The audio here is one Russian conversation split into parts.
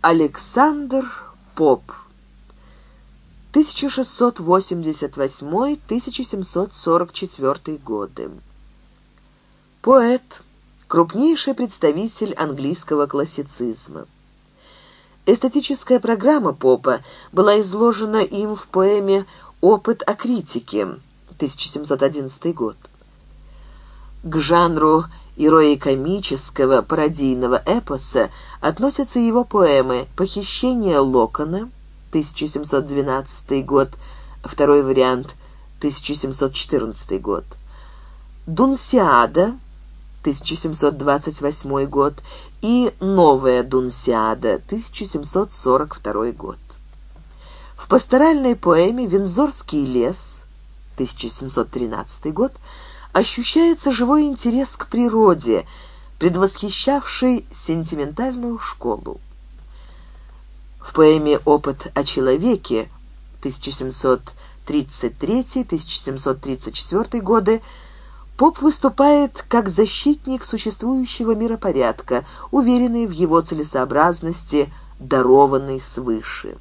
Александр Поп 1688-1744 годы. Поэт, крупнейший представитель английского классицизма. Эстетическая программа Попа была изложена им в поэме «Опыт о критике» 1711 год. К жанру героико-комического пародийного эпоса относятся его поэмы «Похищение Локона» 1712 год, второй вариант 1714 год, «Дунсиада» 1728 год и «Новая Дунсиада» 1742 год. В пасторальной поэме «Вензорский лес» 1713 год – ощущается живой интерес к природе, предвосхищавший сентиментальную школу. В поэме «Опыт о человеке» 1733-1734 годы Поп выступает как защитник существующего миропорядка, уверенный в его целесообразности, дарованный свыше.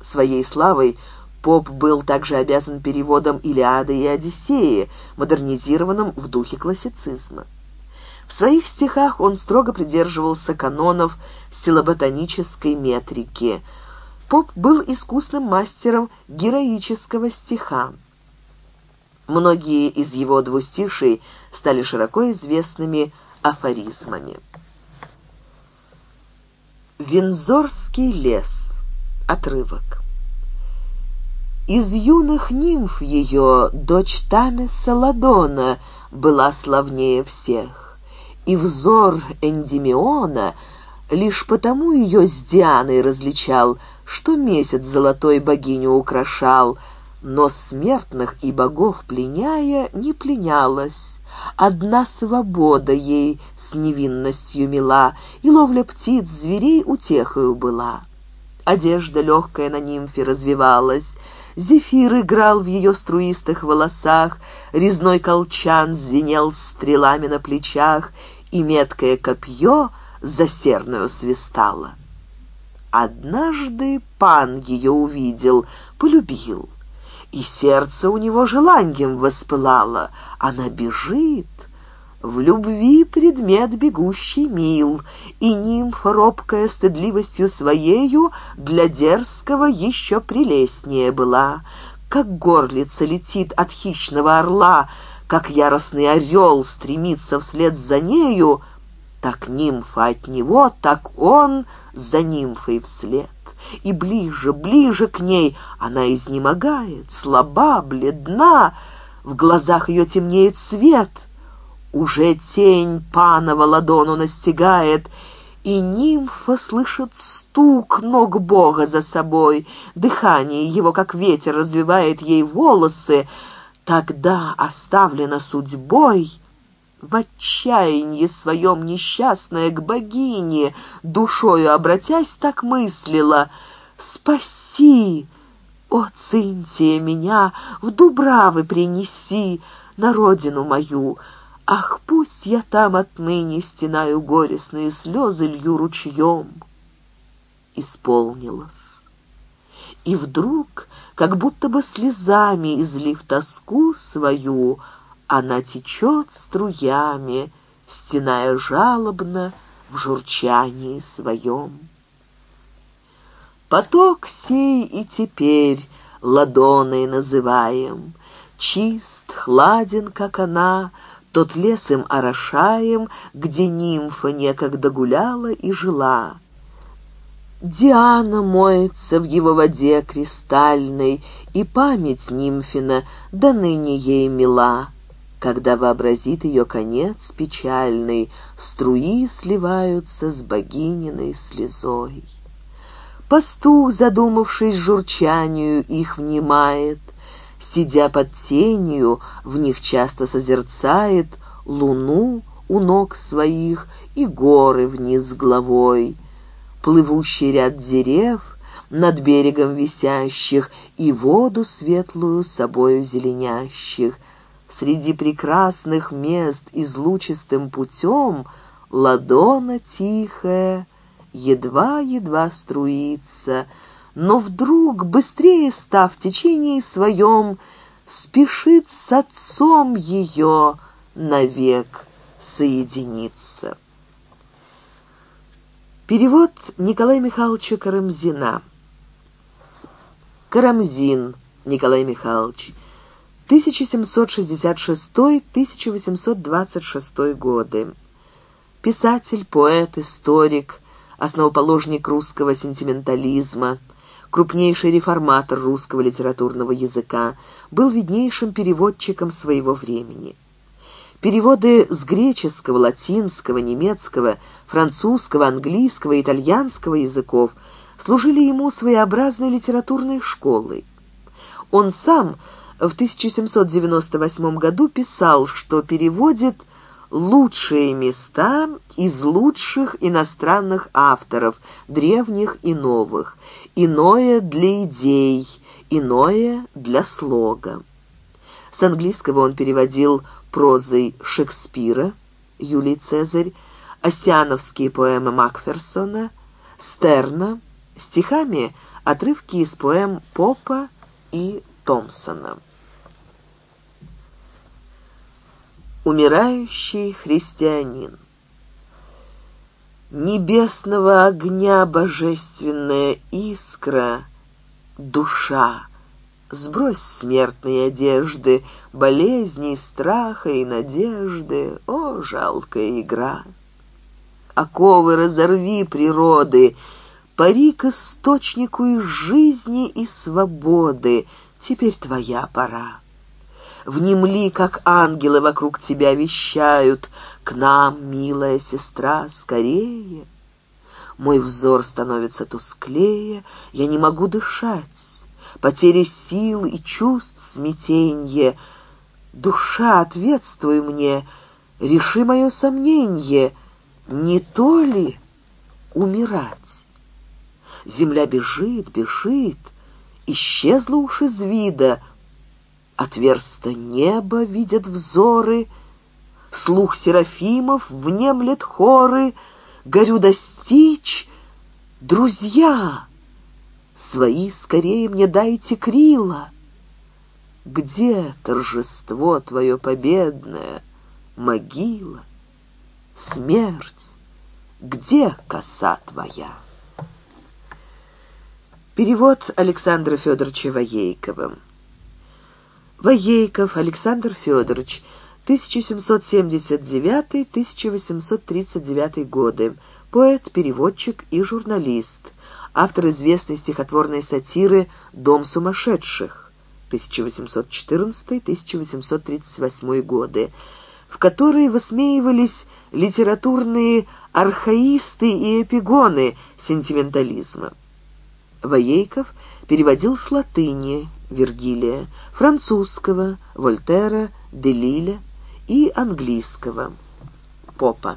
Своей славой – поп был также обязан переводом «Илиады» и «Одиссеи», модернизированным в духе классицизма. В своих стихах он строго придерживался канонов силоботанической метрики. Поп был искусным мастером героического стиха. Многие из его двустишей стали широко известными афоризмами. Винзорский лес. Отрывок. Из юных нимф ее дочь Таны Саладона была славнее всех, и взор Эндимиона лишь потому ее с Дианой различал, что месяц золотой богиню украшал, но смертных и богов пленяя не пленялась. Одна свобода ей с невинностью мила, и ловля птиц, зверей утехою была. Одежда легкая на нимфе развивалась — Зефир играл в ее струистых волосах, резной колчан звенел стрелами на плечах, и меткое копье засерную свистало. Однажды пан ее увидел, полюбил, и сердце у него желанием воспылало. Она бежит, в любви предмет бегущий мил, и нимфа робкая стыдливостью своею, для дерзкого еще прелестнее была. Как горлица летит от хищного орла, как яростный орел стремится вслед за нею, так нимфа от него, так он за нимфой вслед. И ближе, ближе к ней она изнемогает, слаба, бледна, в глазах ее темнеет свет — уже тень панова ладону настигает, и нимфа слышит стук ног бога за собой, дыхание его, как ветер, развивает ей волосы. Тогда оставлена судьбой в отчаянии своем несчастная к богине, душою обратясь, так мыслила «Спаси, о Цинтия, меня в Дубравы принеси, на родину мою». Ах, пусть я там отныне стенаю горестные слезы, лью ручьем. Исполнилось. И вдруг, как будто бы слезами излив тоску свою, она течет струями, стеная жалобно в журчании своем. Поток сей и теперь ладоной называем, чист, хладен, как она, — тот лес им орошаем, где нимфа некогда гуляла и жила. Диана моется в его воде кристальной, и память нимфина до да ныне ей мила. Когда вообразит ее конец печальный, струи сливаются с богининой слезой. Пастух, задумавшись журчанию, их внимает, сидя под тенью, в них часто созерцает луну у ног своих и горы вниз головой, плывущий ряд дерев над берегом висящих и воду светлую собою зеленящих. Среди прекрасных мест излучистым путем ладона тихая едва-едва струится — но вдруг, быстрее став в течение своем, спешит с отцом ее навек соединиться. Перевод Николая Михайловича Карамзина. Карамзин Николай Михайлович, 1766-1826 годы. Писатель, поэт, историк, основоположник русского сентиментализма – крупнейший реформатор русского литературного языка, был виднейшим переводчиком своего времени. Переводы с греческого, латинского, немецкого, французского, английского итальянского языков служили ему своеобразной литературной школой. Он сам в 1798 году писал, что переводит лучшие места из лучших иностранных авторов, древних и новых, иное для идей, иное для слога. С английского он переводил прозой Шекспира, Юлий Цезарь, осяновские поэмы Макферсона, Стерна, стихами отрывки из поэм Попа и Томпсона. Умирающий христианин небесного огня божественная искра, душа. Сбрось смертные одежды, болезней, страха и надежды, о, жалкая игра! Оковы разорви природы, пари к источнику и жизни, и свободы, теперь твоя пора внемли, как ангелы вокруг тебя вещают. К нам, милая сестра, скорее. Мой взор становится тусклее, я не могу дышать. Потери сил и чувств смятенье. Душа, ответствуй мне, реши мое сомнение, не то ли умирать? Земля бежит, бежит, исчезла уж из вида — اتویرست неба видят взоры, слух серафимов внемлет хоры, горю достичь, друзья, свои скорее мне дайте یہ где торжество твое победное, могила, смерть, где коса твоя? Перевод Александра Федоровича Воейковым. Воейков Александр Федорович, 1779-1839 годы, поэт, переводчик и журналист, автор известной стихотворной сатиры «Дом сумасшедших» 1814-1838 годы, в которой высмеивались литературные архаисты и эпигоны сентиментализма. Воейков переводил с латыни Вергилия, французского Вольтера, Делиля и английского Попа.